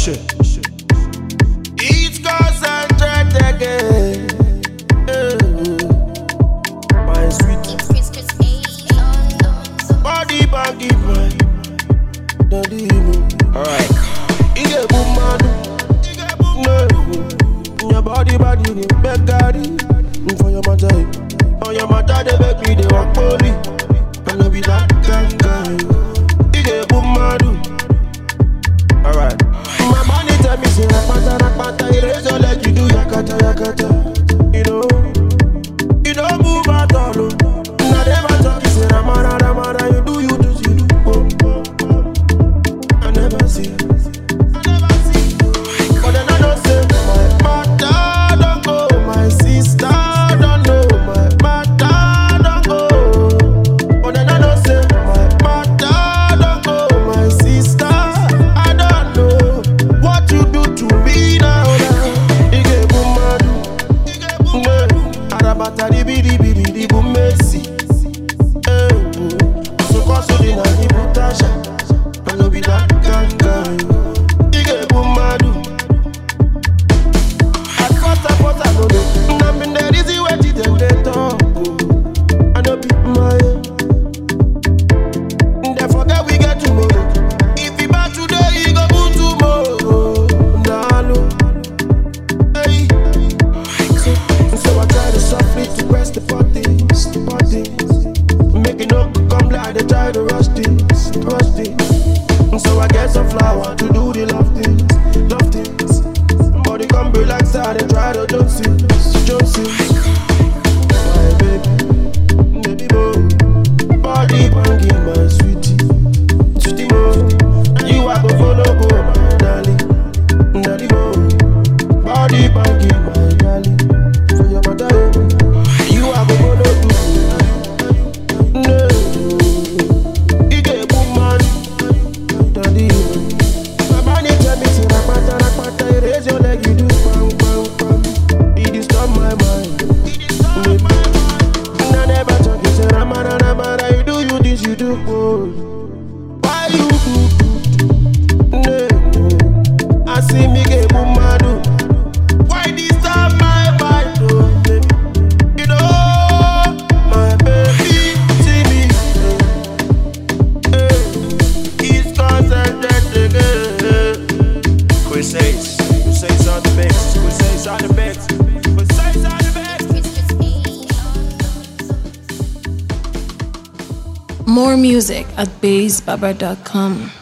shit. Each cause and dread again. My sweet. Body baggy boy. Daddy. Alright. Ige bu manu. No. Your body body beg daddy. Mm, for your matter. On your matter they beg me they want holy. I know be that girl. see. But then I don't say my don't go, my sister don't know my don't go. But then I don't say my don't go, my sister I don't know what you do to me now. Di bidi bidi di bumesi. the fuck do? Why you? More music at bassbaba.com.